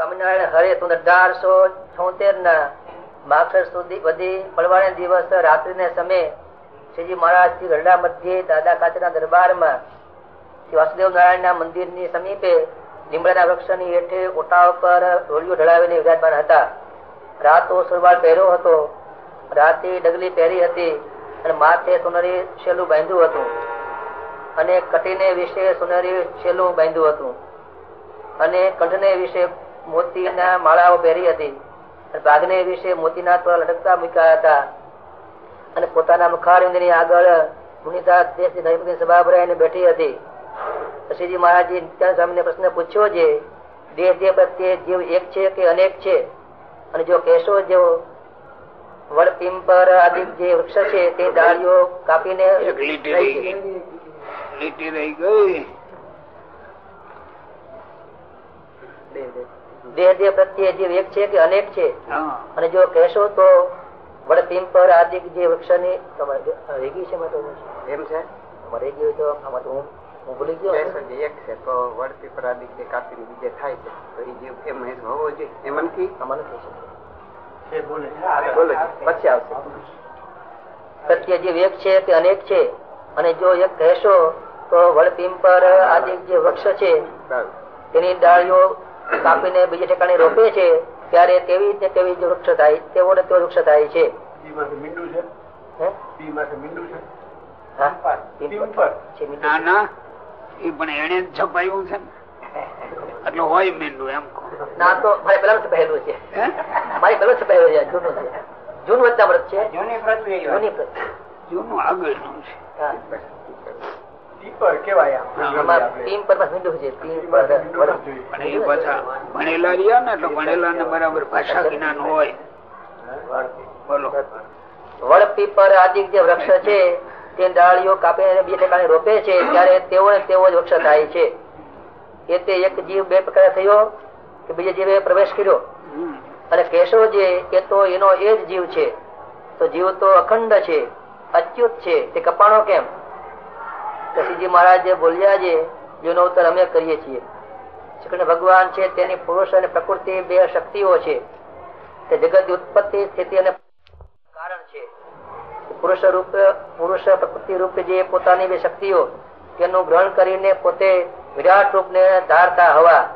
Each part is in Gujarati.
સ્વામિનારાયણ હરે તું અઢારસો છોતેર ના માક્ષર સુધી બધી પડવાને દિવસ રાત્રિને સમયે શ્રીજી મહારાજ શ્રી ગરડા મધ્યે દાદા ખાતેના દરબારમાં શ્રી વાસુદેવ નારાયણ ના મંદિરની સમીપે લીમડાના વૃક્ષની હેઠે ઓટા ઉપર રોલિયો ઢળાવીને વિરાજમાન હતા. રાતો સુરવાળ પહેર્યો હતો. રાતે ડગલી પહેરી હતી અને માથે સોનેરી છેલું બાંધ્યું હતું. અને કટીને વિશે સોનેરી છેલું બાંધ્યું હતું. અને કંઠને વિશે મોતીના માળાઓ પહેરી હતી. અને ભાગને વિશે મોતીના પર લટકતા મૂક્યા હતા. અને પોતાના મુખારવિંદની આગળ મુનિતા દેશની સભા ભરાઈને બેઠી હતી. શ્રીજી મહારાજે નિત્યાન સ્વામીને પ્રશ્ન પૂછ્યો છે દેહ દેહ પ્રત્યે જીવ એક છે કે અનેક છે? અને જો કહેશો જો વડપિંપર આદિ જે વૃક્ષ છે તે ડાળીઓ કાપીને રહી ગઈ. લીટી રહી ગઈ. દેહ દેહ પ્રત્યે જીવ એક છે કે અનેક છે. અને જો કહેશો તો વડ પિંપર આદિ જે વૃક્ષની રેગી છે એમાં એમ છે? રેગી હોય તો આમાં તો હું હું ભૂલી ગયો. એક છે. તો વડ પીપર આદિ જે કાપીને બીજે થાય છે. તો એ જીવ એમ હોવો જોઈએ. એમ નથી? આમાં નથી શકતું. પછી આવશે. સત્ય જીવ એક છે કે અનેક છે. અને જો એક કહેશો તો વડ પિંપર આદિ જે વૃક્ષ છે તેની ડાળીઓ કાપીને બીજે ઠેકાણે રોપે છે ત્યારે તેવી ને તેવી જ વૃક્ષ થાય તેવો ને તેવો વૃક્ષ થાય છે. હે? આગળનું છે? મીંડું. ના ના. એ પણ એને જ છપાયું છે કેવાય છે. પણ એ પાછા ભણેલા રહ્યા ને એટલે ભણેલા ને બરાબર ભાષા જ્ઞાન હોય. બોલો. વડ પીપર આદિ જે વૃક્ષ છે તે ડાળીઓ કાપીને બે ઠેકાણે રોપે છે ત્યારે તેઓ તેવો જ વૃક્ષ થાય છે. એ તે એક જીવ બે પ્રકાર થયો કે બીજા જીવે પ્રવેશ કર્યો. અને કેશો જે એ તો એનો એ જ જીવ છે. તો જીવ તો અખંડ છે અચ્યુત છે. તે કપાણો કેમ? કશીજી મહારાજ જે બોલ્યા છે, જેનો ઉત્તર અમે કરીએ છીએ. શ્રી કૃષ્ણ ભગવાન છે, તેની પુરુષ અને પ્રકૃતિ બે શક્તિઓ છે. તે જગત ઉત્પત્તિ, સ્થિતિ અને કારણ છે. પુરુષ રૂપ, પુરુષ પ્રકૃતિ રૂપ જે પોતાની બે શક્તિઓ, તેનું ગ્રહણ કરીને પોતે વિરાટ રૂપને ધારતા હવા.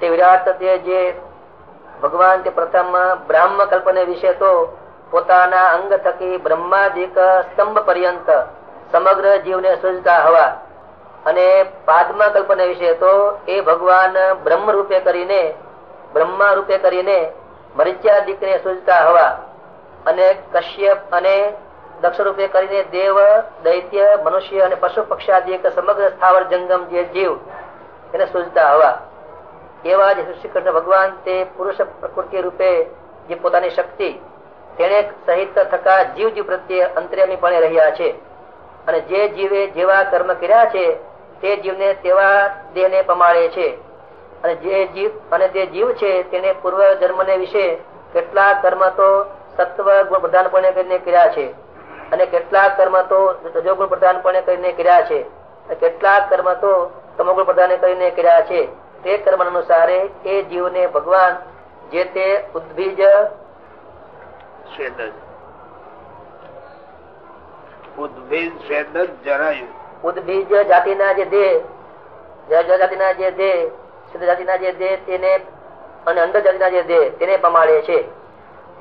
તે વિરાટ તે જે ભગવાન તે પ્રથમ બ્રાહ્મ કલ્પને વિશે તો પોતાના અંગ થકી બ્રહ્માદિક સ્તંભ પર્યંત સમગ્ર જીવને સજતા હવા. અને પાદમા કલ્પના વિશે તો એ ભગવાન બ્રહ્મ રૂપે કરીને બ્રહ્મા રૂપે કરીને મરિચ્યાદિકને સૂજતા હવા. અને કશ્યપ અને દક્ષ રૂપે કરીને દેવ, દૈત્ય, મનુષ્ય અને પશુ પક્ષાદિક સમગ્ર સ્થાવર જંગમ જે જીવ, એને સૂજતા હવા. એવા જ શ્રી કૃષ્ણ ભગવાન તે પુરુષ પ્રકૃતિ રૂપે જે પોતાની શક્તિ તેને સહિત થકા જીવ જીવ પ્રત્યે અંતર્યામીપણે રહ્યા છે. અને જે જીવે જેવા કર્મ કર્યા છે, તે જીવને તેવા દેહને પમાડે છે. અને જે જીવ, અને તે જીવ છે, તેને પૂર્વ જન્મને વિશે કેટલાક કર્મ તો સત્વ ગુણ પ્રધાનપણે કરીને કર્યા છે. અને કેટલાક કર્મ તો રજોગુણ પ્રધાનપણે કરીને કર્યા છે. કેટલાક કર્મ તો તમોગુણ પ્રધાને કરીને કર્યા છે. તે કર્મ અનુસારે એ જીવને ભગવાન જે તે ઉદ્ભીજ સ્વેદ જ. ઉદ્ભિદ સ્વેદ જરાયું. ઉદ્ભીજ જાતિના જે દેહ જળ જાતિના જે દેહ શુદ્ધ જાતિના જે દેહ તેને અને અંડ જાતિના જે દેહ તેને પમાડે છે.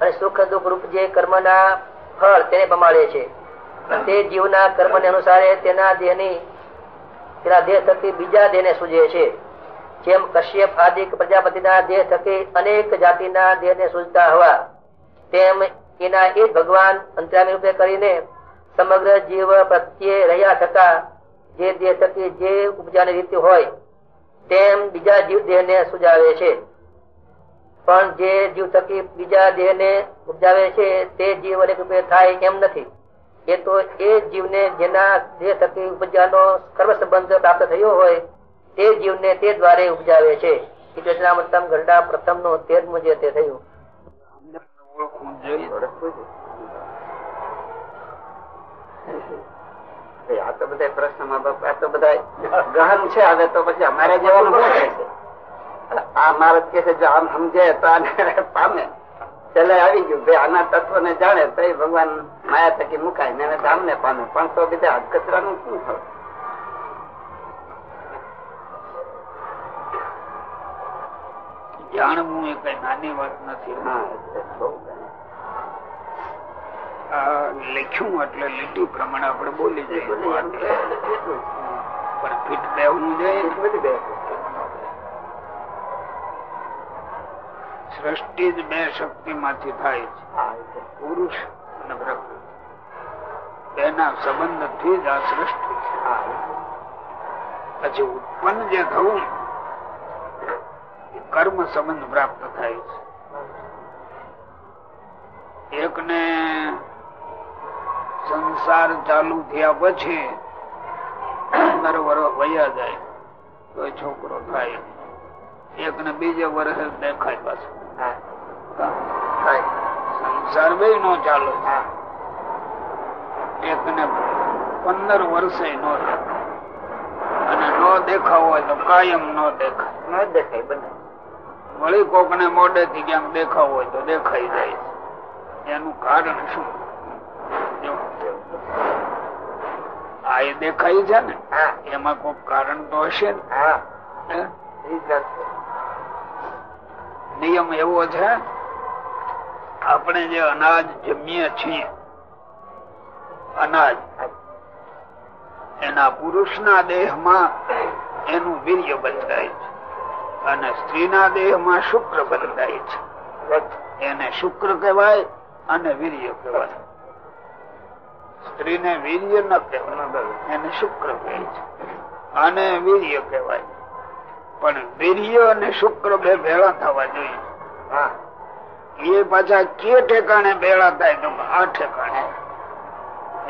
અને સુખ દુઃખ રૂપ જે કર્મના ફળ તેને પમાડે છે. તે જીવના કર્મને અનુસારે તેના દેહની, તેના દેહ થકી બીજા દેહને સૂજે છે. જેમ કશ્યપ આદિ પ્રજાપતિના દેહ થકી અનેક જાતિના દેહને સૂજતા હવા, તેમ એના એ ભગવાન અંતરામી રૂપે કરીને સમગ્ર જીવ પ્રત્યે રહ્યા થતા જે દેહ થકી જે ઉપજાની રીતિ હોય, તેમ બીજા જીવ દેહને સુજાવે છે. પણ જે જીવ થકી બીજા દેહને ઉપજાવે છે, તે જીવ અનેક રૂપે થાય એમ નથી. એ તો એ જીવને જેના દેહ થકી ઉપજાનો કર્મ સંબંધ પ્રાપ્ત થયો હોય, તે જીવને તે દ્વારે ઉપજાવે છે. ઘરડા પ્રથમનું તેરમું મુજબ તે થયું. જોઈએ આ તો બધા પ્રશ્નમાં આ તો બધા ગહન છે હવે તો પછી અમારે જવાનું છે? આ મારા કે છે જો આમ સમજે તો આને પામે. છેલ્લે આવી ગયું ભાઈ આના તત્વ ને જાણે તો ભગવાન માયા થકી મુકાય ને ધામ ને પામે. પણ તો બીજા હાથ કચરાનું શું થયું? જાણવું એ કઈ નાની વાત નથી લખ્યું એટલે લીટી પ્રમાણે આપણે બોલી જઈએ. પણ ફીટ બેહવું જોઈએ. બે સૃષ્ટિ જ બે શક્તિ માંથી થાય છે. પુરુષ અને પ્રકૃતિ. બેના સંબંધથી જ આ સૃષ્ટિ છે. પછી ઉત્પન્ન જે થવું એ કર્મ સંબંધ પ્રાપ્ત થાય છે. એકને સંસાર ચાલુ થયા પછી પંદર વર્ષ વયા જાય તો છોકરો થાય. એક ને બીજે વર્ષે દેખાય પાછું. સંસાર બે નો ચાલુ. એક ને પંદર વર્ષે નો દેખાય. અને નો દેખાવ હોય તો કાયમ નો દેખાય. ન દેખાય બને. વળી કોક ને મોડે થી ક્યાંક દેખાવ હોય તો દેખાઈ જાય. એનું કારણ શું જો. આ એ દેખાય છે ને એમાં કોઈ કારણ તો હશે ને. નિયમ એવો છે આપણે જે અનાજ જમીએ છીએ અનાજ એના પુરુષના દેહમાં એનું વીર્ય બંધાય છે અને સ્ત્રીના દેહમાં શુક્ર બંધાય છે. એને શુક્ર કહેવાય અને વીર્ય કહેવાય. સ્ત્રીને વીર્ય ન કહેવાય. એને શુક્ર કહે છે. અને વીર્ય કહેવાય. પણ વીર્ય અને શુક્ર બે ભેળા થવા જોઈએ. એ પાછા કે ઠેકાણે ભેળા થાય તો આ ઠેકાણે.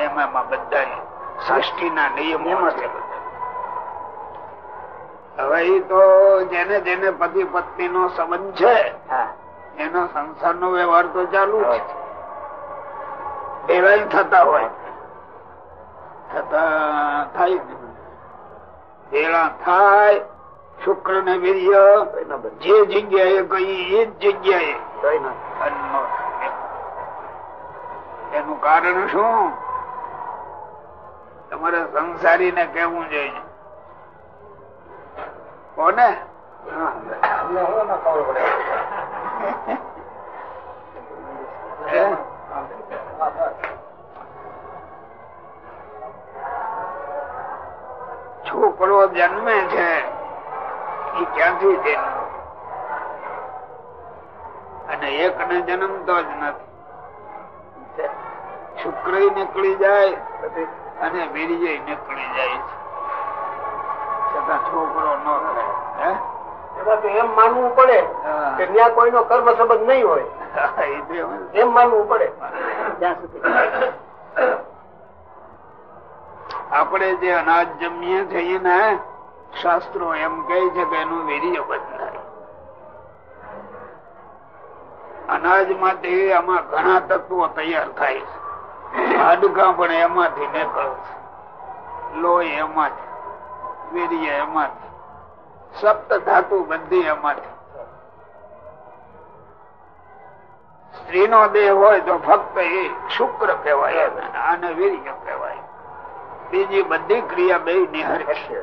એમાં બધા સૃષ્ટિના નિયમો છે. હવે એ તો જેને જેને પતિ પત્ની નો સંબંધ છે એનો સંસાર નો વ્યવહાર તો ચાલુ જ છે. ભેળા થતા હોય. થતા થાય. ભેળા થાય શુક્ર ને વીર્ય જે જગ્યાએ કઈ એ જ જગ્યાએ એનું કારણ શું? તમારે સંસારી ને કેવું જોઈએ. કોને? હે? છોકરો જન્મે છે એ ક્યાંથી જન્મ? અને એક ને જન્મતો જ નથી. શુક્ર નીકળી જાય અને વીર્ય નીકળી જાય છે. છતાં છોકરો ન થાય? એમાં એમ માનવું પડે. કે ત્યાં કોઈનો કર્મ સંબંધ નહીં હોય. એમ એમ માનવું પડે. ત્યાં સુધી આપણે જે અનાજ જમીએ છીએ ને, શાસ્ત્રો એમ કહે છે કે એનું વીર્ય બંધાય અનાજ માટે આમાં ઘણા તત્વો તૈયાર થાય છે. હાડકા પણ એમાંથી નીકળે લોહી એમાંથી, વીર્ય એમાંથી, સપ્ત ધાતુ બધી એમાંથી. સ્ત્રીનો દેહ હોય તો ફક્ત એ શુક્ર કહેવાય. આને વીર્ય બીજી બધી ક્રિયા બે નિહર છે.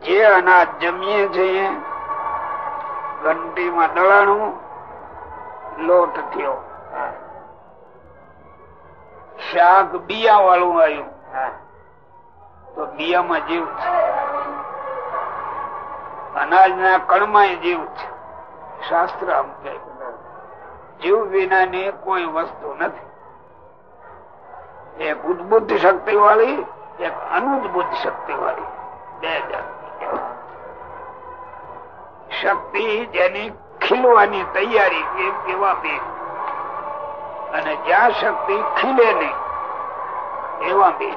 જે અનાજ જમીએ છીએ ઘંટીમાં દળાણું લોટ થયો. શાક બિયા વાળું આવ્યું તો બિયામાં જીવ છે. અનાજના કણમાં જીવ છે. શાસ્ત્ર આમ કહે. જીવ વિનાની કોઈ વસ્તુ નથી. એક ઉદબુદ્ધ શક્તિ વાળી એક અનુદ્બુદ્ધ શક્તિ વાળી બે શક્તિ જેની ખીલવાની તૈયારી એવા બે. અને જ્યાં શક્તિ ખીલે નહીં, એવા બે.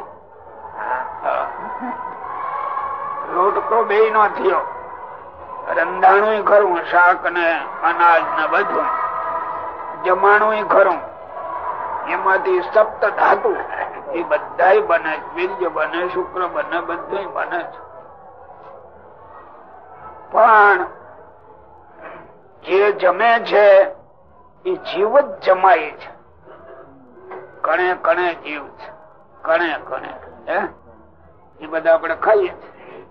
લોટકો બે નો થયો. રંધાણું ખરું, શાક ને અનાજ ને બધું જમાણું ખરું એમાંથી સપ્ત ધાતુ. એ બધા બને વીર્ય બને, શુક્ર બને, બધું બને છે. પણ જે જમે છે, એ જીવ જ જમાય છે. કણે કણે જીવ છે. કણે કણે. હે? એ બધા આપણે ખાઈએ છીએ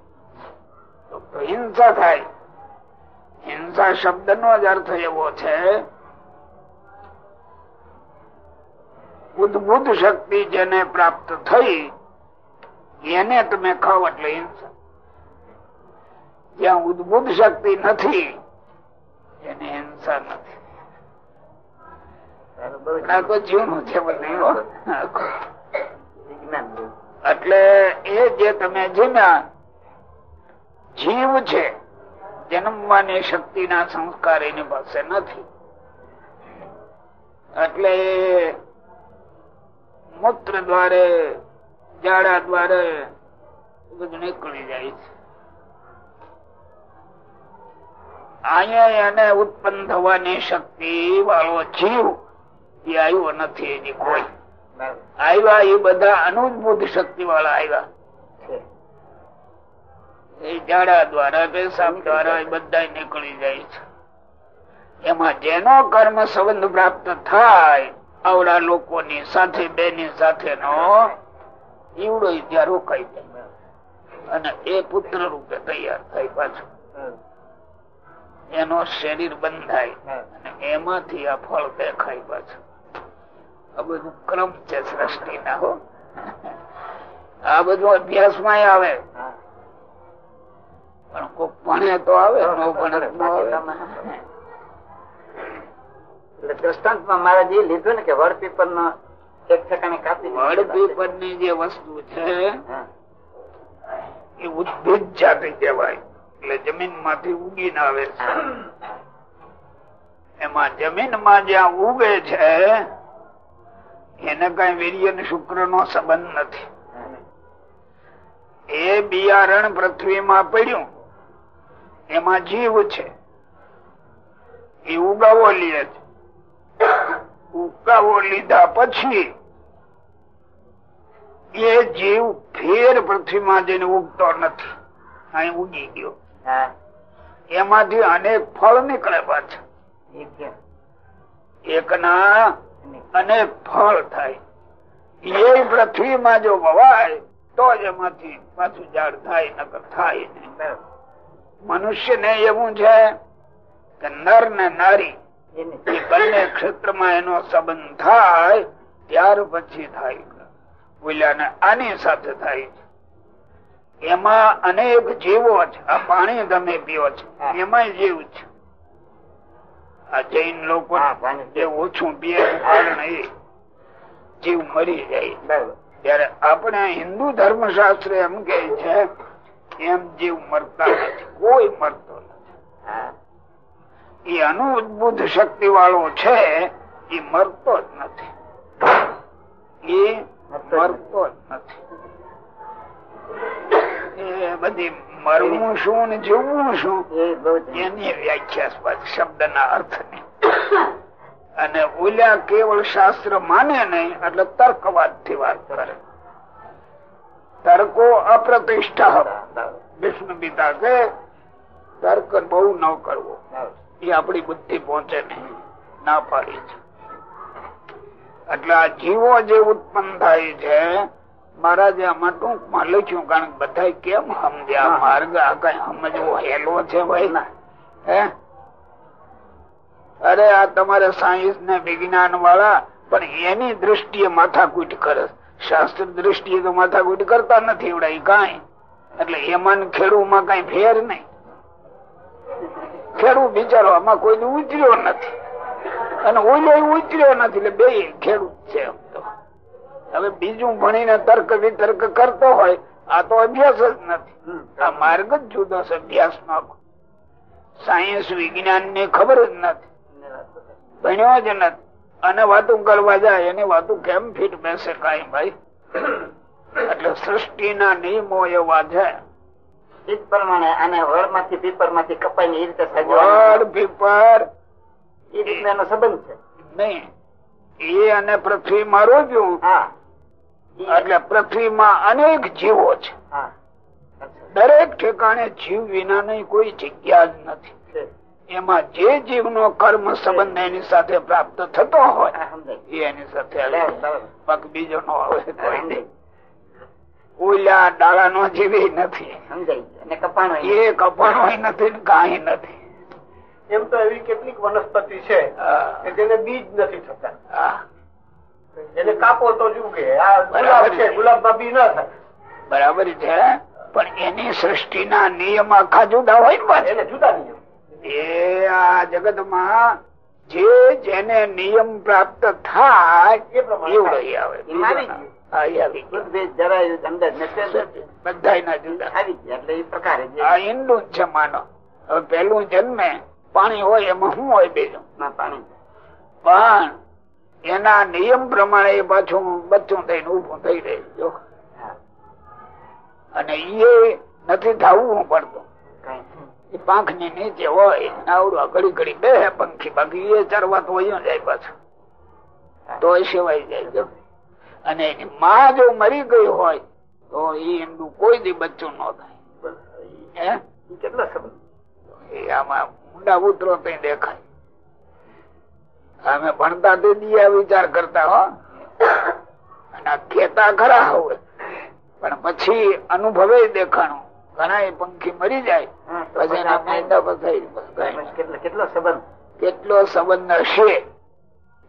હિંસા થાય. હિંસા શબ્દ નો જ અર્થ એવો છે ઉદબુદ્ધ શક્તિ જેને પ્રાપ્ત થઈ, એને તમે ખાવ એટલે હિંસા. જ્યાં ઉદબુદ્ધ શક્તિ નથી, એને હિંસા નથી. એ જે તમે જીમ્યા જીવ છે, જન્મવાની શક્તિના સંસ્કાર એની પાસે નથી. એટલે મૂત્ર દ્વારે જાડા દ્વારે બધું નીકળી જાય છે. અહીંયા એને ઉત્પન્ન થવાની શક્તિ વાળો જીવ એ આવ્યો નથી એની કોઈ. આવ્યા એ બધા અનુભૂત શક્તિ વાળા આવ્યા. એ જાડા દ્વારા પેશાબ દ્વારા એ બધા નીકળી જાય છે. એમાં જેનો કર્મ સંબંધ પ્રાપ્ત થાય આવડા લોકોની સાથે, બેની સાથે નો ઈવડો ત્યાં રોકાઈ જાય અને એ પુત્ર રૂપે તૈયાર થાય પાછું. એનો શરીર બંધાય અને એમાંથી આ ફળ દેખાય પાછું. આ બધું ક્રમ છે સૃષ્ટિ ના હો. આ બધું અભ્યાસમાં આવે. પણ કોઈ ભણે તો આવે ભણે તો આવે. એટલે દ્રષ્ટાંતમાં મારા જે લીધું ને કે વડ પીપર નો એક ઠેકાણે કાપી વડ પીપરની જે વસ્તુ છે એ ઉદ્ભિદ જાતિ કહેવાય. એટલે જમીનમાંથી ઉગીને આવે છે. એમાં જમીનમાં જ્યાં ઉગે છે એને કઈ વીર્ય ને શુક્ર નો સંબંધ નથી. એ બિયારણ પૃથ્વીમાં પડ્યું. એમાં જીવ છે. એ ઉગાવો લે છે. ઉગાવો લીધા પછી એ જીવ ફેર પૃથ્વીમાં જઈને ઉગતો નથી. અહીં ઉગી ગયો. એમાંથી અનેક ફળ નીકળે પાછા. એકના અનેક. ફળ થાય. એ પૃથ્વીમાં જો વવાય તો જ એમાંથી પાછું ઝાડ થાય નકર થાય મનુષ્ય ને એવું છે કે નર ને નારી એ બંને ક્ષેત્રમાં એનો સંબંધ થાય ત્યાર પછી થાય. બોલ્યા ને આની સાથે થાય છે. એમાં અનેક જીવો છે. આ પાણી તમે પીઓ છો. એમાં જીવ છે. આ જૈન લોકો જે ઓછું પીએ કારણ એ. જીવ મરી જાય. ત્યારે આપણે હિન્દુ ધર્મશાસ્ત્ર એમ કે છે એમ જીવ મરતા નથી. કોઈ મરતો નથી. એ અનુબુદ્ધ શક્તિ વાળો છે એ મરતો જ નથી. એ મરતો જ નથી. એ બધી મરવું શું ને જીવવું શું એની વ્યાખ્યા શબ્દ ના અર્થની અને ઓલ્યા કેવળ શાસ્ત્ર માને નહીં એટલે તર્કવાદથી વાત કરે. તર્કો અપ્રતિષ્ઠા. વિષ્ણુ પિતા કે તર્ક બહુ ન કરવો. એ આપણી બુદ્ધિ પહોંચે નહીં. ના પાડી છે. એટલે આ જીવો જે ઉત્પન્ન થાય છે મહારાજે આમાં ટૂંકમાં લખ્યું કારણ કે બધા કેમ સમજ્યા માર્ગ આ કઈ સમજવો હેલો છે ભાઈ હે? અરે આ તમારે સાયન્સ ને વિજ્ઞાન વાળા પણ એની દ્રષ્ટિએ માથાકૂટ કરે. શાસ્ત્ર દ્રષ્ટિએ તો માથાકૂટ કરતા નથી એવડા કઈ. એટલે એમાં ખેડૂમાં કઈ ફેર નહીં. ખેડૂત બિચારો આમાં કોઈ ઉતર્યો નથી. અને ઓલો ઉતર્યો નથી એટલે બે ખેડૂત છે હવે બીજું ભણીને તર્ક વિતર્ક કરતો હોય આ તો અભ્યાસ જ નથી. આ માર્ગ જ જુદો છે અભ્યાસ નો સાયન્સ વિજ્ઞાનની ખબર જ નથી. ભણ્યો જ નથી. અને વાતો કરવા જાય એની વાતો કેમ ફીટ બેસે કઈ ભાઈ? એટલે સૃષ્ટિ ના નિયમો એવા છે. એ પ્રમાણે આને વડમાંથી પીપરમાંથી કપાઈ એ રીતે વડ પીપર એ રીતનો એનો સંબંધ છે. નહીં. એ અને પૃથ્વી માં અનેક જીવો છે. હા. દરેક ઠેકાણે જીવ વિનાની કોઈ જગ્યા જ નથી. એમાં જે જીવ નો કર્મ સંબંધ એની સાથે પ્રાપ્ત થતો હોય એની સાથે. પગ બીજો નો આવે કોઈ. નહીં ઓલા ડાળા નો જીવી નથી. સમજાય અને કપાણો એ કપાણો નથી ને નથી. એમ તો એવી કેટલીક વનસ્પતિ છે કે જેને બીજ નથી થતા. એને કાપો તો શું કે ગુલાબ બરાબર છે. ગુલાબમાં બી ના થાય. બરાબર છે. પણ એની સૃષ્ટિના નિયમ આખા જુદા હોય ને જુદા નિયમ. એ આ જગતમાં જે જેને નિયમ પ્રાપ્ત થાય એ પ્રમાણે એવું થાય. રહી આવે. એમાં આવી ગયું. હા, એ આવી ગયું. દૂધ ભેજ જરાયું અંદર ને તે જ છે માનો. હવે પેલું જન્મે પાણી હોય એમાં શું હોય બીજું? પાણી પણ એના નિયમ પ્રમાણે પાછું બચ્ચું થઈને ઉભું થઈ રહે જો. અને એ નથી થવું પડતું. પાંખની નીચે હોય આવડું ઘડી ઘડી બે પંખી બાકી એ ચરવા તો વયો જાય પાછું. તો એ સિવાય જાય જો. અને એની માં જો મરી ગઈ હોય તો એ ઈંડું કોઈ દી બચ્ચું ન થાય. હે? ઈ કેટલો સંબંધ એ આમાં ઊંડા ઉતરો તો દેખાય. અમે ભણતા તે દી વિચાર કરતા હો. અને આ ખરા હોય. પણ પછી અનુભવે દેખાણું. ઘણા એ પંખી મરી જાય પછી એના માંડા કેટલો સંબંધ? કેટલો સંબંધ હશે?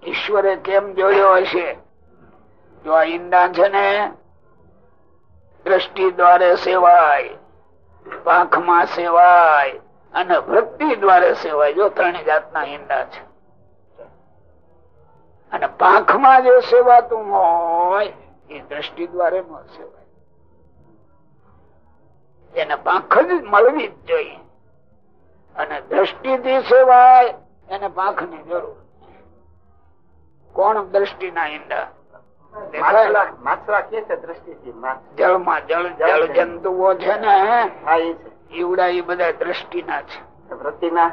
ઈશ્વરે કેમ જોયો હશે? જો આ ઈંડા છે ને દ્રષ્ટિ દ્વારે સેવાય, પાંખમાં સેવાય અને વૃત્તિ દ્વારે સેવાય. જો ત્રણ જાતના ઈંડા છે. અને પાંખમાં જે સેવાતું હોય, એ દ્રષ્ટિ દ્વારે ન સેવાય. એને પાંખ જ મળવી જ જોઈએ. અને દ્રષ્ટિ થી સેવાય, એને પાંખની જરૂર કોણ દ્રષ્ટિ ના ઈંડા? જળમાં જળ જળ જંતુઓ છે ને હા? એ છે. ઈવડા એ બધા દ્રષ્ટિ ના છે વૃત્તિમાં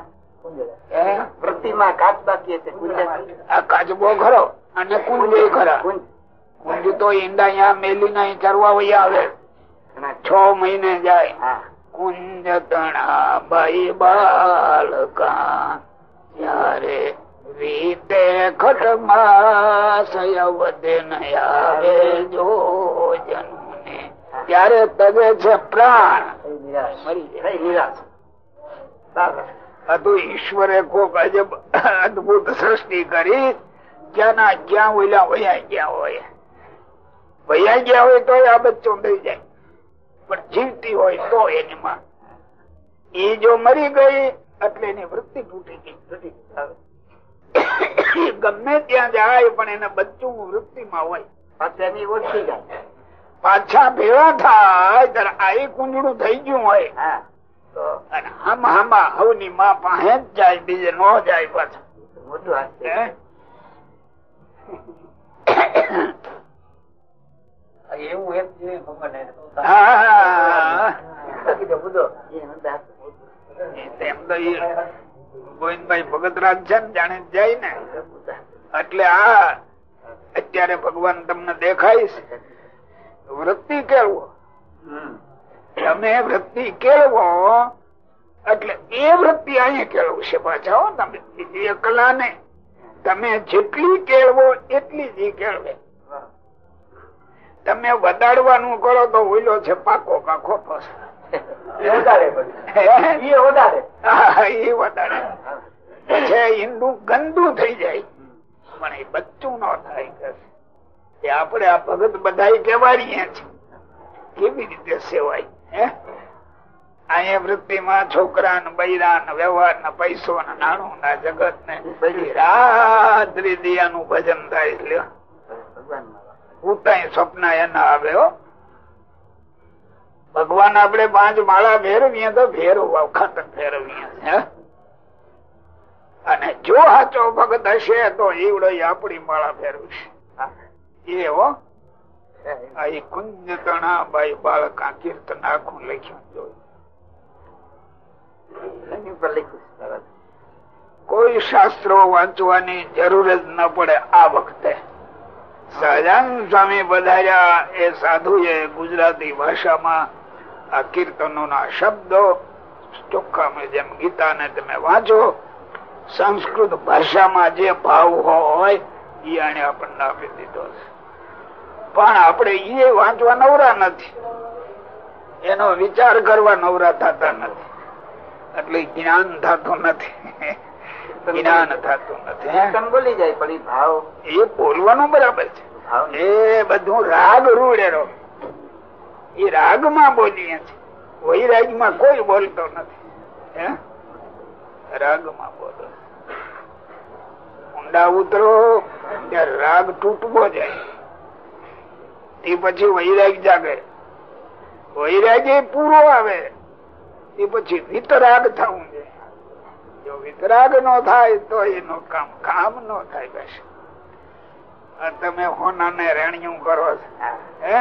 વૃત્તિમાં કાચ બાકી છે કુંજ. આ કાચબો ખરો અને કુંજ ખરા. કુંજ. કુંજ તો ઈંડા અહીંયા મેલી ના ચરવા વહી આવે. છ મહિને જાય. કુંજ તણા ભાઈ બાલકા ત્યારે વીતે ખટ અવધે ન આવે જો જનુને. ત્યારે તગે છે પ્રાણ. ઈશ્વરે કોક અજબ અદભુત સૃષ્ટિ કરી ક્યાંના ક્યાં ઓલા વયા ગયા હોય. વયા ગયા હોય તો આ બચ્ચો થઈ જાય. પણ જીવતી હોય તો એની માં. એ જો મરી ગઈ, એટલે એની વૃત્તિ તૂટી ગઈ. તૂટી ગમે ત્યાં જાય પણ એને બચ્ચું વૃત્તિમાં હોય. પાછું ઓછી જાય. પાછા ભેળા થાય ત્યારે આ કુંજડું થઈ ગયું હોય. અને આમ આમાં હવની માં પાસે જ જાય બીજે ન જાય પાછા? એવું એક ભગવાન ગોવિંદભાઈ ભગતરાજ છે ને જાણે જાય ને એટલે આ અત્યારે ભગવાન તમને દેખાય છે વૃત્તિ કેળવો. તમે વૃત્તિ કેળવો એટલે એ વૃત્તિ અહીંયા કેળવશે પાછા તમે બીજી કલા ને તમે જેટલી કેળવો એટલી જ કેળવે. તમે વધારવાનું કરો તો ઓઈલો છે પાકો કાખો એ વધારે એ વધારે. એ વધારે. પછી ઈંડું ગંદુ થઈ જાય પણ એ બચ્ચું ન થાય કે. આપણે આ ભગત બધા કેવાડીએ છીએ કેવી રીતે સેવાય હે? અહીંયા વૃત્તિમાં છોકરા ને બૈરા ને વ્યવહાર ને પૈસો ને નાણું ના જગત ને રાત્રિ દિયા નું ભજન થાય લ્યો. ભગવાન ઉતાય સ્વપ્ન એના આવે હો. ભગવાન આપણે પાંચ માળા ફેરવીએ તો ફેરવવા ખાતર ફેરવીએ. અને જો સાચો ભગત હશે તો એવડો આપણી માળા ફેરવશે. એ હો. કુંજ તણા બાઈ બાળકા કીર્તન આખું લખ્યું જોયું. કોઈ શાસ્ત્રો વાંચવાની જરૂર જ ન પડે આ વખતે. સહજાનંદ સ્વામી પધાર્યા એ સાધુ ગુજરાતી ભાષામાં આ કીર્તનો ના શબ્દો ચોખ્ખા જેમ ગીતા ને તમે વાંચો, સંસ્કૃત ભાષામાં જે ભાવ હોય એ આને આપણને આપી દીધો છે. પણ આપણે એ વાંચવા નવરા નથી. એનો વિચાર કરવા નવરા થતા નથી. એટલે જ્ઞાન થતું નથી. જ્ઞાન થતું નથી બોલી જાય પણ ભાવ એ બોલવાનું બરાબર છે. એ બધું રાગ રૂડેલો એ રાગમાં બોલીએ છીએ. વૈરાગમાં કોઈ બોલતો નથી રાગમાં બોલો. ઊંડા ઉતરો ત્યારે રાગ તૂટવો જાય. તે પછી વૈરાગ જાગે. વૈરાગ પૂરો આવે એ પછી વિતરાગ થવું જોઈએ જો વિતરાગ નો થાય તો એનું કામ કામ નો થાય બસ. તમે હોના ને રેણિયું કરો છો. હે?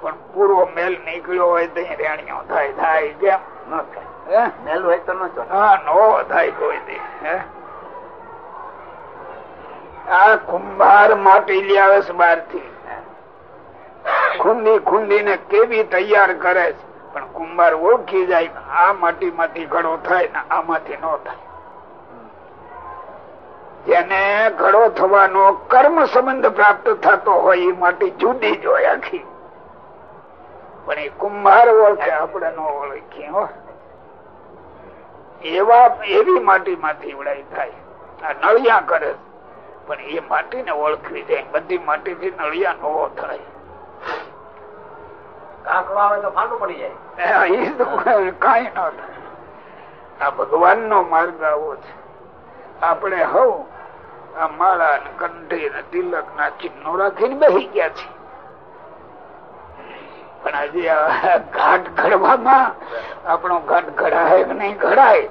પણ પૂરો મેલ નીકળ્યો હોય તો રેણિયો થાય થાય કેમ ન થાય? મેલ હોય તો ન હા નો થાય કોઈ દે. આ કુંભાર માટી લઈ આવે છે બહારથી ખુંદી ખુંદી ને કેવી તૈયાર કરે છે? પણ કુંભાર ઓળખી જાય આ માટી માંથી ઘડો થાય ને આમાંથી નો થાય. જેને ઘડો થવાનો કર્મ સંબંધ પ્રાપ્ત થતો હોય એ માટી જુદી જ હોય આખી. પણ એ કુંભાર ઓળખે, આપણે નો ઓળખી હો. એવા એવી માટી માંથી ઉડાઈ થાય. આ નળિયા કરે પણ એ માટી ને ઓળખવી જાય. બધી માટી થી નળિયા નો થાય. કાંકરો આવે તો ફાંડું પડી જાય. કઈ ન આ ભગવાન નો માર્ગ આવો છે. આપણે હવ આ માળા ને કંઠી ને તિલક ના ચિહ્નો રાખીને બેસી ગયા છે પણ આજે આ ઘાટ ઘડવામાં આપણો ઘાટ ઘડાય કે નહીં ઘડાય,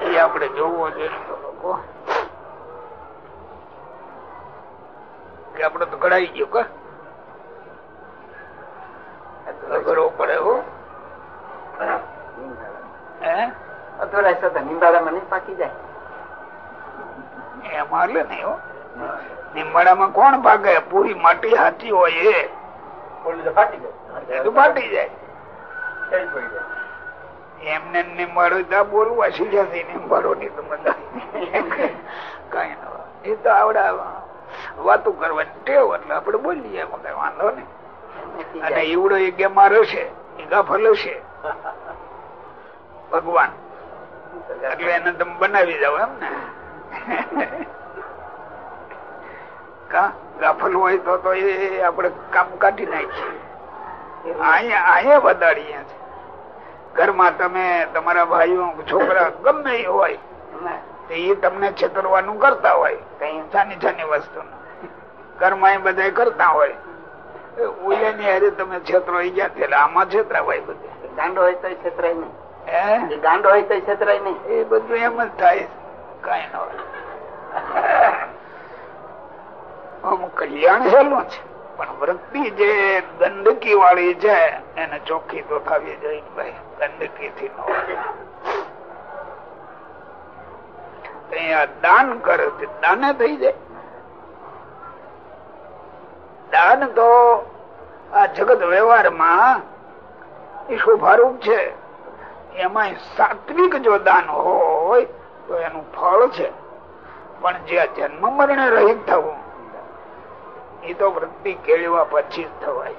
એ આપણે જોવો તો લોકો. કે આપડે તો ઘડાઈ ગયો કે? અઘરો પડે હો. નિંબાળામાં પાકી કોણ ભાગે? પૂરી માટી હાચી હોય એ. તો ફાટી જાય. એમને આ બોલવા શીખ્યા નિંબાડો ની તો બધા કઈ ન એ તો આવડા વાતો કરવાની ટેવ એટલે આપડે બોલીએ વાંધો નહીં. અને ઈવડો એવડો એ ગેમાર હશે એ ગાફલ હશે ભગવાન. એટલે એને તમે બનાવી જાવ એમ ને. ગાફલ હોય તો તો એ આપણે કામ કાઢી નાખીએ. અહીંયા અહીંયા વધારીએ ઘરમાં તમે તમારા ભાઈઓ છોકરા ગમે એ હોય તો એ તમને છેતરવાનું કરતા હોય. કઈ છાની છાની વસ્તુ ઘરમાં એ બધા કરતા હોય. ઓલાની હારે તમે છેતરાઈ ગયા છે આમાં છેતરાવાય બધું. ગાંડો હોય તો છેતરાય નહીં. ગાંડો હોય તો છેતરાય નહીં. એ બધું એમ જ થાય કઈ ન હોય. કલ્યાણ સહેલું છે. પણ વૃત્તિ જે ગંદકી વાળી છે એને ચોખ્ખી તો થવી જોઈએ ભાઈ. ગંદકી થી ન હોય. દાન કરે દાને થઈ જાય. દાન તો આ જગત વ્યવહારમાં એ છે. એમાં સાત્વિક જો દાન હોય, તો એનું ફળ છે. પણ જે જન્મ મરણે રહિત થવું, એ તો વૃત્તિ કેળવા પછી જ થવાય.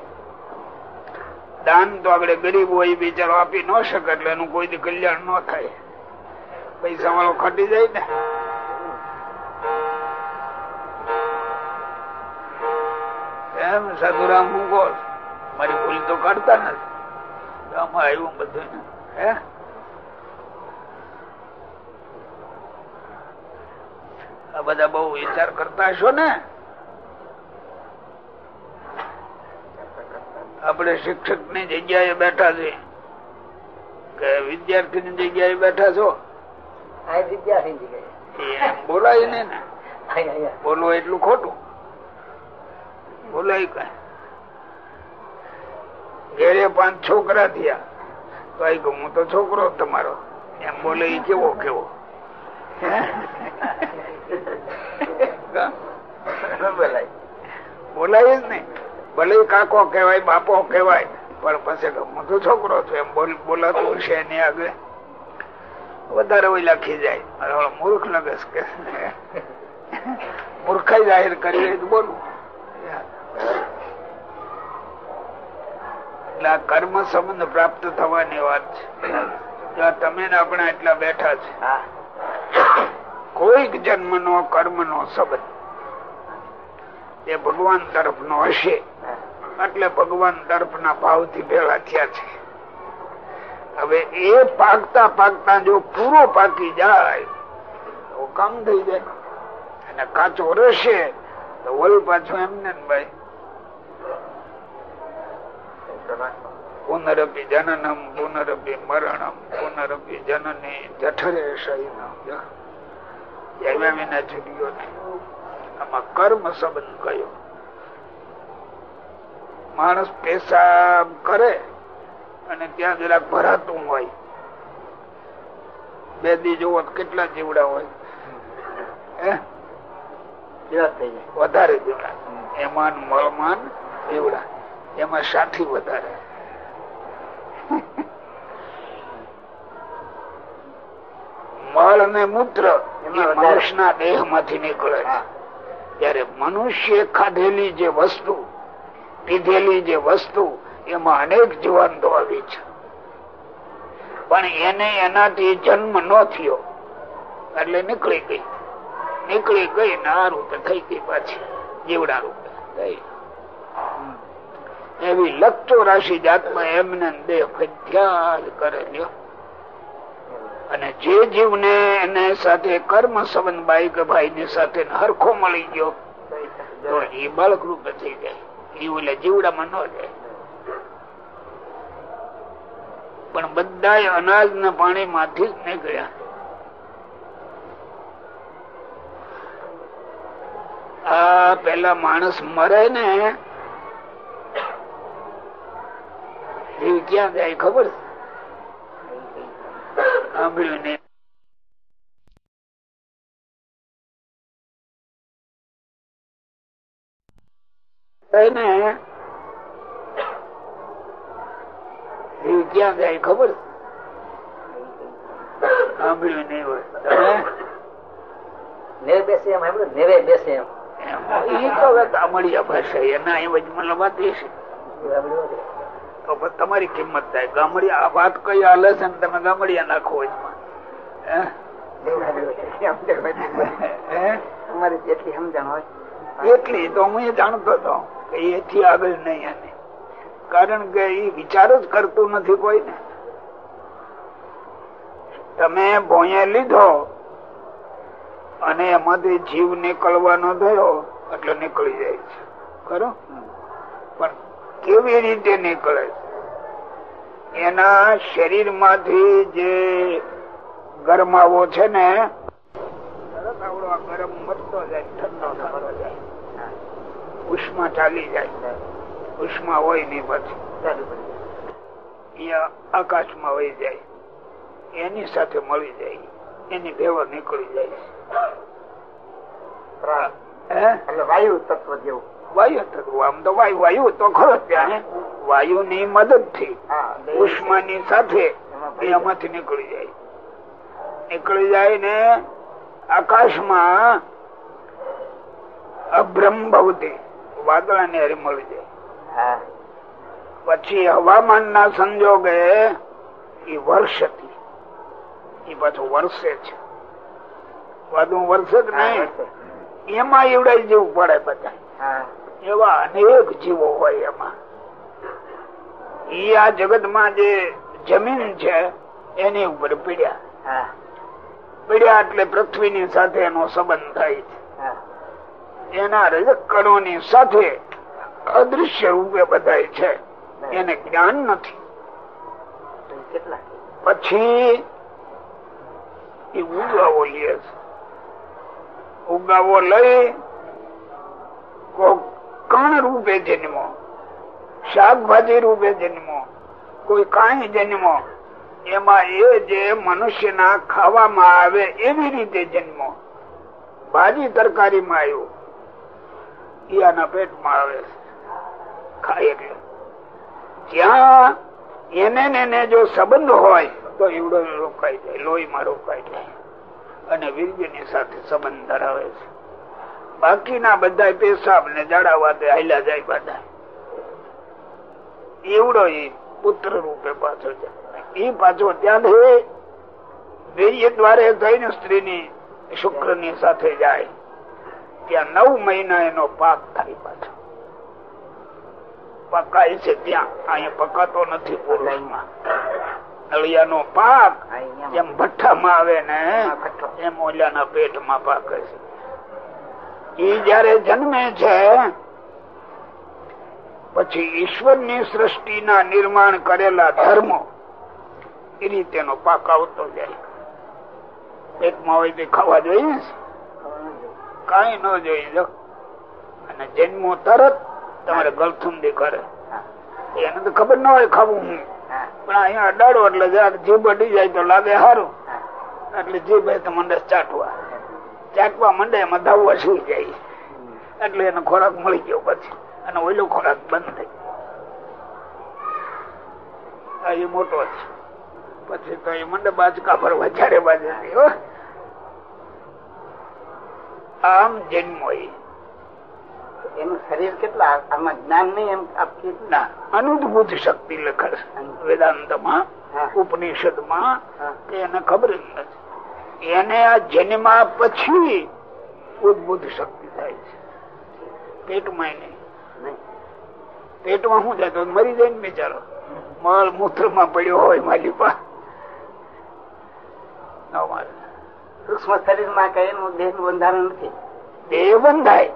દાન તો આપણે ગરીબ હોય, બિચારો આપી ન શકે, એટલે એનું કોઈ કલ્યાણ ન થાય. પૈસા વાળો ખટી જાય ને. એમ સાધુરામ હું કહો મારી ભૂલ તો કાઢતા નથી. આમાં આવ્યું બધું. હે? આ બધા બહુ વિચાર કરતા હશો ને? આપણે શિક્ષકની જગ્યાએ બેઠા છે કે વિદ્યાર્થી ની જગ્યાએ બેઠા છો? બોલાય ને. અહીંયા એટલું ખોટું. બોલાય ઘેરે પાંચ છોકરા થયા. તો આઈ હું તો છોકરો તમારો. એમ બોલે કેવો કેવો. બોલાય જ ને ભલે કાકો કહેવાય, બાપો કહેવાય, પણ પછી હું તો છોકરો છું. એમ બોલ, બોલાતું હશે એની આગળ. વધારે ઓઈલા જાય. મૂર્ખ લગસ કે. મૂર્ખાઈ જાહેર કરી બોલું. એટલે આ કર્મ સંબંધ પ્રાપ્ત થવાની વાત છે. તમે આપણે એટલા બેઠા છે. કોઈક જન્મ નો કર્મ નો સંબંધ. એ ભગવાન તરફ નો હશે. એટલે ભગવાન તરફ ના ભાવથી ભેળા થયા છે. હવે એ પાકતા પાકતા જો પૂરો પાકી જાય તો કામ થઈ જાય. અને કાચો રહેશે તો વલ પાછો એમને ભાઈ. પુનરપી જનનમ પુનરપી મરણમ પુનરપી જનની જઠરે એવા વિના છૂટ્યો આમાં કર્મ સંબંધ કયો? માણસ પેશાબ કરે અને ત્યાં જરાક ભરાતું હોય. બે દી જોવો કેટલા જીવડા હોય. વધારે જીવડા. એમાન મળમાન જીવડા. એમાં સાથી વધારે. મળ અને મૂત્ર. મનુષ્યના દેહમાંથી નીકળે ત્યારે મનુષ્ય ખાધેલી જે વસ્તુ પીધેલી જે વસ્તુ એમાં અનેક જીવાંતો આવી છે. પણ એને એનાથી જન્મ ન થયો એટલે નીકળી ગઈ. નીકળી ગઈ ને આ રૂપે થઈ ગઈ પાછી જીવડા રૂપે. ગઈ. એવી લખતો રાશિ જાતમાં એમને દેહ ફેથ્યા કરે લ્યો અને જે જીવને એને સાથે કર્મ સંબંધ ભાઈ કે ભાઈ ની સાથે હરખો મળી ગયો, તો એ બાળક રૂપે થઈ જાય. એ ઓલે જીવડામાં ન જાય. પણ બધા અનાજ ના પાણી માંથી જ નીકળ્યા. આ પેલા માણસ મરે ને એ ક્યાં જાય ખબર છે? સાંભળ્યું ને ક્યાં જાય ખબર? સાંભળ્યું નહીં હોય? નેવે બેસે એમ? નેવે બેસે એમ. ઈ તો હવે ગામડિયા ભાષા એના એમ જ મને વાત છે? તો તમારી કિંમત થાય. ગામડિયા આ વાત કઈ હાલે છે તમે ગામડિયા નાખો? અમારી જેટલી સમજણ હોય. એટલી તો હું એ જાણતો હતો કે એથી આગળ નહીં એને કારણ કે એ વિચાર જ કરતું નથી કોઈ ને. તમે ભોંયે લીધો અને એમાંથી જીવ નીકળવાનો થયો એટલે નીકળી જાય છે. ખરો? પણ કેવી રીતે નીકળે એના શરીરમાંથી જે ગરમાવો છે ને ગરમ વધતો જાય ઠંડો થતો જાય. ઉષ્મા ચાલી જાય. ઉષ્મા હોય નહીં પછી. આકાશમાં વહી જાય. એની સાથે મળી જાય. એની ભેવા નીકળી જાય. વાયુ તત્વ જેવું. વાયુ થતું આમ તો વાયુ વાયુ તો ખરો ત્યાં વાયુ ની મદદથી ઉષ્મા ની સાથે એમાંથી નીકળી જાય. નીકળી જાય ને આકાશમાં અભ્રમ ભવતી વાદળા ને હરી મળી જાય. પછી હવામાન ના સંજોગે એ વર્ષતી એ પાછું વર્ષે છે. વાદળું વર્ષે જ નહીં. એમાં એવડાઈ જેવું પડે બધા એવા અનેક જીવો હોય એમાં. ઈ આ જગતમાં જે જમીન છે એની ઉપર પીડ્યા. પીડ્યા એટલે પૃથ્વીની સાથે એનો સંબંધ થાય છે. એના રજકણો ની સાથે અદૃશ્ય રૂપે બધાય છે. એને જ્ઞાન નથી. પછી એ ઉગાવો લે છે. ઉગાવો લઈ કણ રૂપે જન્મો? શાકભાજી રૂપે જન્મો? કોઈ કાંઈ જન્મો? એમાં એ જે મનુષ્યના ખાવામાં આવે એવી રીતે જન્મો. ભાજી તરકારીમાં આવ્યું. ઈયાના પેટમાં આવે. ખાય એટલે જ્યાં એને એને જો સંબંધ હોય, તો એવડો રોકાઈ જાય, લોહીમાં રોકાઈ જાય. અને વીર્યની સાથે સંબંધ ધરાવે છે. બાકીના બધા પેશાબ ને જાડાવા તે હાલ્યા જાય બધા એવડો એ પુત્ર રૂપે પાછો જાય. એ પાછો ત્યાં વીર્ય દ્વારે થઈને સ્ત્રીની શુક્રની સાથે જાય. ત્યાં નવ મહિના એનો પાક થાય પાછો. પકાય છે ત્યાં. અહીંયા પકાતો નથી પુરુષમાં નળિયાનો પાક જેમ ભઠ્ઠામાં આવે ને એમ ઓલિયાના પેટમાં પાકે છે. એ જયારે જન્મે છે, પછી ઈશ્વરની સૃષ્ટિના નિર્માણ કરેલા ધર્મો, એ રીતેનો પાક આવતો જાય. પેટમાં હોય તે ખાવા જોઈએ કઈ ન જોઈએ અને જન્મો તરત તમારે ગળથુંડી કરે. એને તો ખબર ના હોય ખાવું હું. પણ અહીંયા અડાડો એટલે જરાક જીભ અડી જાય તો લાગે સારું. એટલે જીભ તો મંડે ચાટવા. ચાટવા મંડે એમાં ધાવવા સુઈ જાય. એટલે એનો ખોરાક મળી ગયો પછી. અને ઓઈલો ખોરાક બંધ થઈ આ એ મોટો છે પછી તો એ મંડે બાજકા ભરવા ચારે બાજુ આમ જન્મો એનું શરીર કેટલા? આમાં જ્ઞાન નહીં એમ આપ ના અનુભૂત શક્તિ લખે વેદાંતમાં. ઉપનિષદમાં એને ખબર જ નથી. એને આ જન્મા પછી ઉદબુદ્ધ શક્તિ થાય છે. પેટમાં નહીં. પેટમાં શું થાય તો મરી જાય ને બિચારો. મળ મૂત્રમાં પડ્યો હોય માલિપા સૂક્ષ્મ શરીરમાં કઈ દેહનું બંધારણ નથી. દેહ બંધાય.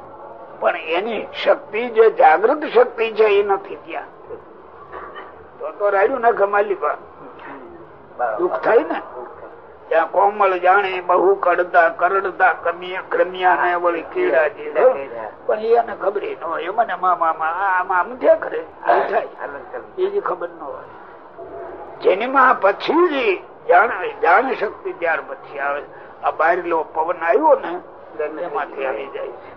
પણ એની શક્તિ જે જાગૃત શક્તિ છે એ નથી ત્યાં. તો તો રાડ્યું ના કમાલી પર દુઃખ થાય ને? ત્યાં કોમલ જાણે બહુ કડતા કરડતા ક્રમિયા ને વળી કીડા પણ એને ખબર ન હોય. મને મામા આમાં આમ થયા કરે? એની ખબર ન હોય. જેનીમાં પછી જ જાણ શક્તિ ત્યાર પછી આવે. આ બહારલો પવન આવ્યો ને એમાંથી આવી જાય છે.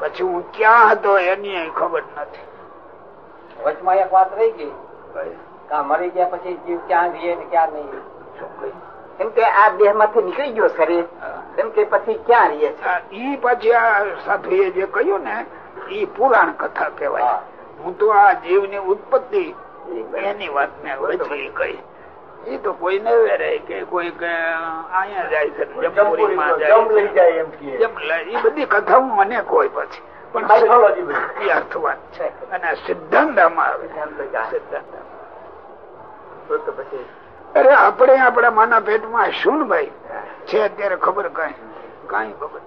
પછી હું ક્યાં હતો એની ખબર નથી. વચમાં એક વાત રહી ગઈ. મરી ગયા પછી જીવ ક્યાં જઈએ ને ક્યાં નહીં? એમ કે આ દેહમાંથી નીકળી ગયો શરીર. એમ કે પછી ક્યાં રહીએ છે? ઈ પછી આ સાધુએ જે કહ્યું ને ઈ પુરાણ કથા કહેવાય. હું. તો આ જીવની ઉત્પત્તિ એની વાત ને વચલી કહી એ તો કોઈ ને વેરે કે કોઈ અહીંયા જાય છે જમપુરીમાં જાય ઈ બધી કથાઓ મને કોઈ પછી. પણ એ છે. અને સિદ્ધાંત આવે. સિદ્ધાંત. તો તો પછી અરે આપણે આપણા માના પેટમાં શું ભાઈ? છે અત્યારે ખબર કઈ? કઈ ખબર?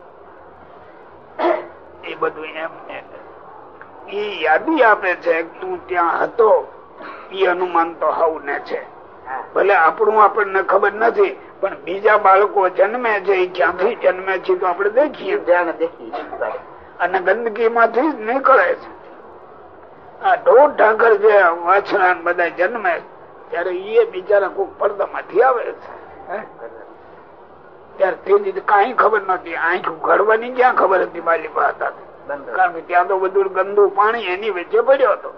એ બધું એમ એ યાદી આપે છે તું ત્યાં હતો એ અનુમાન તો હાવ ને છે. ભલે આપણું આપણને ખબર નથી પણ બીજા બાળકો જન્મે છે એ ક્યાંથી જન્મે છે તો આપણે દેખીએ. અને ગંદકી માંથી જ નીકળે છે. આ ઢોર ઢાંકર જે વાછરા બધા જન્મે ત્યારે એ બિચારા કોક પડદા માંથી આવે છે. હે? ત્યારે તે કઈ ખબર નથી આંખ ઉઘાડવાની ક્યાં ખબર હતી બાલિકા હતા કારણ કે ત્યાં તો બધું ગંદુ પાણી એની વચ્ચે પડ્યો હતો.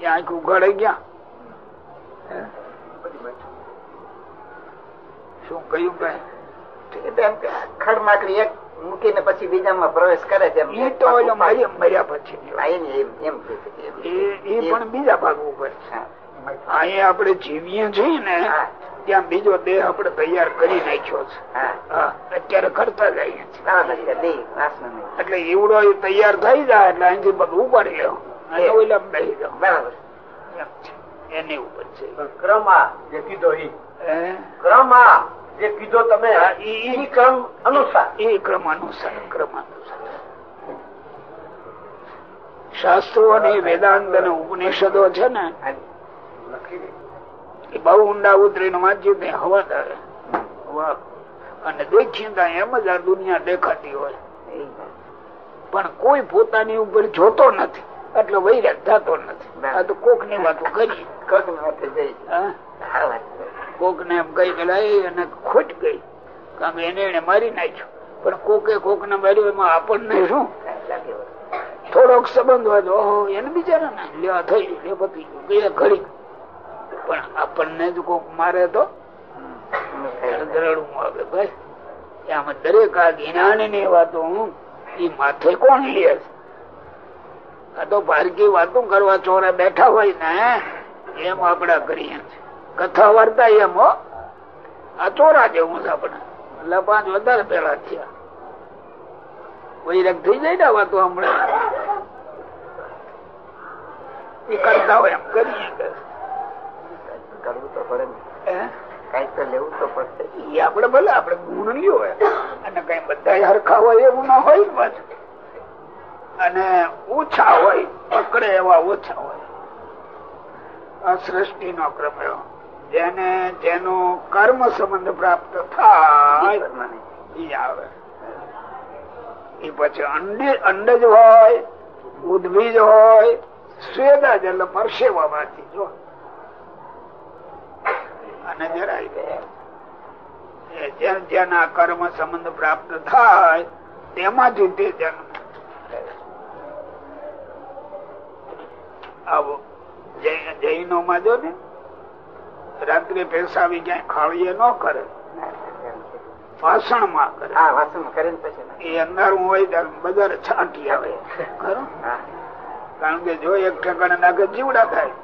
એ આંખ ઉઘાડે ક્યાં શું કહ્યું કઈ ખડમાકડી એક મૂકીને પછી બીજામાં પ્રવેશ કરે છે. એ તો મર્યા પછી એમ એ પણ બીજા ભાગ ઉપર છે. અહીંયા આપણે જીવીએ છીએ ને ત્યાં બીજો દેહ આપણે તૈયાર કરી નાખ્યો છે. હા. હા, અત્યારે કરતા જઈએ. એટલે એવડો તૈયાર થઈ જાય એટલે અહીંથી બધું ઉપાડી લેવું અને બેસી જાઓ. બરાબર. એની ઉપર છે. ક્રમ જે કીધો ઈ. હે? જે કીધો તમે હા, ઈ- ઈ- ઈ ક્રમ અનુસાર. એ ક્રમ અનુસાર ક્રમ અનુસાર. શાસ્ત્રો અને વેદાંત અને ઉપનિષદો છે ને એ બહુ ઊંડા ઉતરીને વાંચ્યું તે હવા આવે અને દેખીએ તો એમ જ આ દુનિયા દેખાતી હોય. પણ કોઈ પોતાની ઉપર જોતો નથી. એટલે વૈરાગ થતો નથી. આ તો કોકની વાતો કરી. કોક ને એમ કઈ પેલા એને ખોટ ગઈ. કારણ કે એને એને મારી નાખ્યો. પણ કોકે કોક ને માર્યું એમાં આપણને શું? થોડોક સંબંધ હોય તો એને બિચારા ને લ્યો થઈ ગયું લે પતી ગયું ગયા ઘડી પણ આપણને જ કોક મારે તો આવે આમાં દરેક આ જ્ઞાનની વાતો હું ઈ માથે કોણ લે છે? આ તો ભારકી વાતો કરવા ચોરા બેઠા હોય ને એમ આપડા કરીએ કથા વાર્તા એમ હો. આ ચોરા જેવું છે આપણે. એટલે પાંચ વધારે પેલા થયા. વૈરાગ થઈ જાય ને વાતો હમણાં. એ કરતા હોય એમ કરીએ. કે કરવું તો પડે ને. કઈ તો લેવું તો પડશે. એ આપડે ભલે આપડે ગુણ લ્યો હોય. અને કઈ બધા હરખા હોય એવું ના હોય ને પાછું અને ઓછા હોય પકડે એવા ઓછા હોય. આ સૃષ્ટિ નો ક્રમ એવો. જેને જેનો કર્મ સંબંધ પ્રાપ્ત થાય એ આવે. એ પછી અંડે અંડજ હોય ઉદ્ભીજ હોય સ્વેદા જ એટલે પરસેવામાંથી જો. અને જરાય ગયા જેમ જેમ આ કર્મ સંબંધ પ્રાપ્ત થાય તેમાં તે જન્મ આવો જૈનો માં જો ને રાત્રે ભેસાવી ક્યાંય ખાવીએ ન કરે. વાસણમાં કરે. વાસણ કરીને એ અંધારું હોય ત્યારે બધા છાંટી આવે. ખરું? કારણ કે જો એક ઠેકાણે નાખે જીવડા થાય.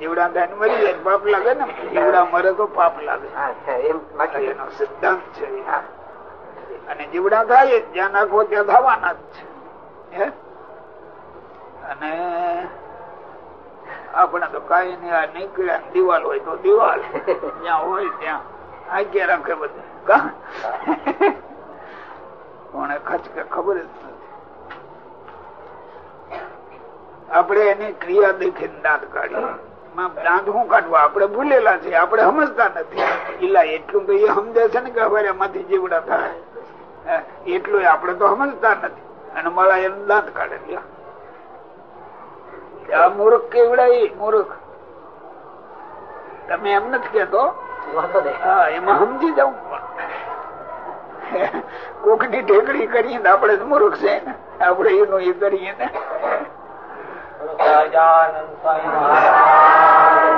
જીવડા મરી જાય પાપ લાગે ને જીવડા મરે તો પાપ લાગે. એમ એનો સિદ્ધાંત છે અને જીવડા થાય જ્યાં નાખો ત્યાં થવાના જ છે. અને આપણે તો કઈ નઈ આ નીકળ્યા દિવાલ હોય તો દિવાલ. જ્યાં હોય ત્યાં. આગળ રાખે બધું. કા? કોને ખચકે ખબર જ નથી. આપણે એની ક્રિયા દેખીને દાંત કાઢીએ એમાં દાંત શું કાઢવા? આપણે ભૂલેલા છે આપણે સમજતા નથી. ઈલા એટલું તો એ સમજે છે ને કે હવે એમાંથી જીવડા થાય. એટલું આપણે તો સમજતા નથી. અને મારા એમ દાંત કાઢે આ મૂર્ખ કેવડા એ? મૂર્ખ. તમે એમ નથી કેતો. હા એમાં સમજી જાઉં. કોકની ટેકડી કરીએ ને આપણે જ મૂર્ખ છે. ને આપણે એનું એ કરીએ ને. ગજાનંદ સ્વામી મહારાજ